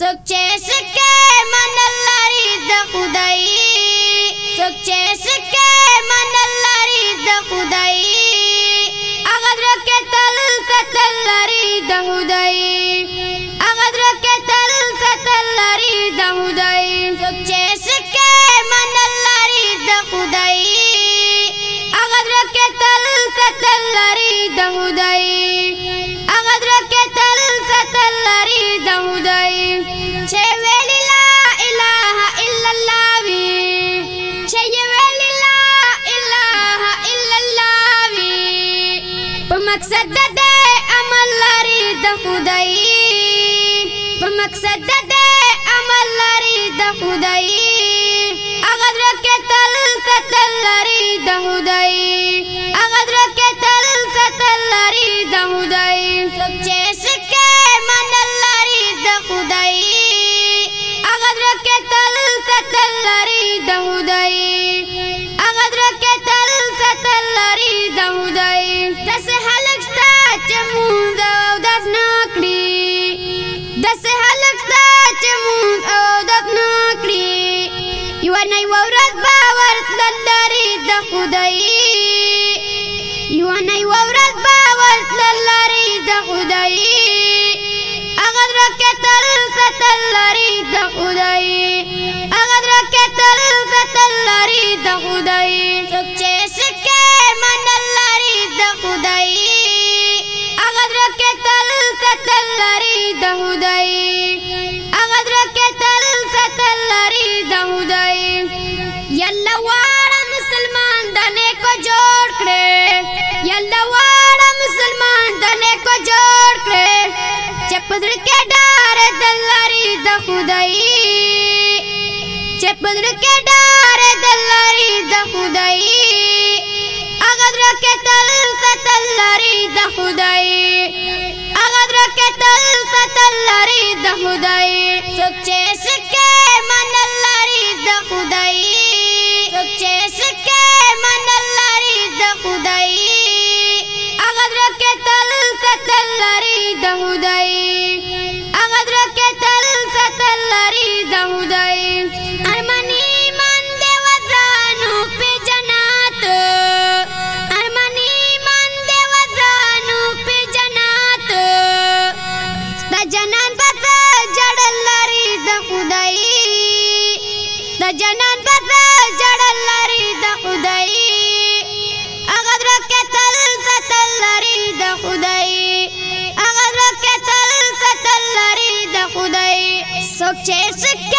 सुखचेस के मन लारी दखुदाई सुखचेस के मन लारी दखुदाई अगर के तल से के तल से तल लारी दखुदाई मन लारी दखुदाई अगर के तल से तल مقصد د عمل لري د خدای په مقصد د عمل لري د خدای هغه درکه تل کتل لري د خدای هغه درکه تل کتل لري د خدای څوک چې سکه منل لري د خدای هغه درکه تل کتل لري د خدای هغه درکه تل کتل لري د خدای یو نه یو ورځ به ورتلل لري د خدای هغه درکه تل ستل لري د خدای هغه درکه تل ستل لري د خدای څوک چې سکه منل لري د خدای هغه درکه تل ستل لري د خدای هغه درکه تل ستل لري د خدای یلا پدړ کې ډار د لاري د خدای چې پدړ کې ډار د لاري د خدای هغه در کې تل تل لاري د خدای هغه در کې تل تل لاري د خدای څوک چې د جنان په جړل لري د خدای هغه درکه تل ستل لري د خدای هغه درکه تل ستل لري د خدای څوک چې سکه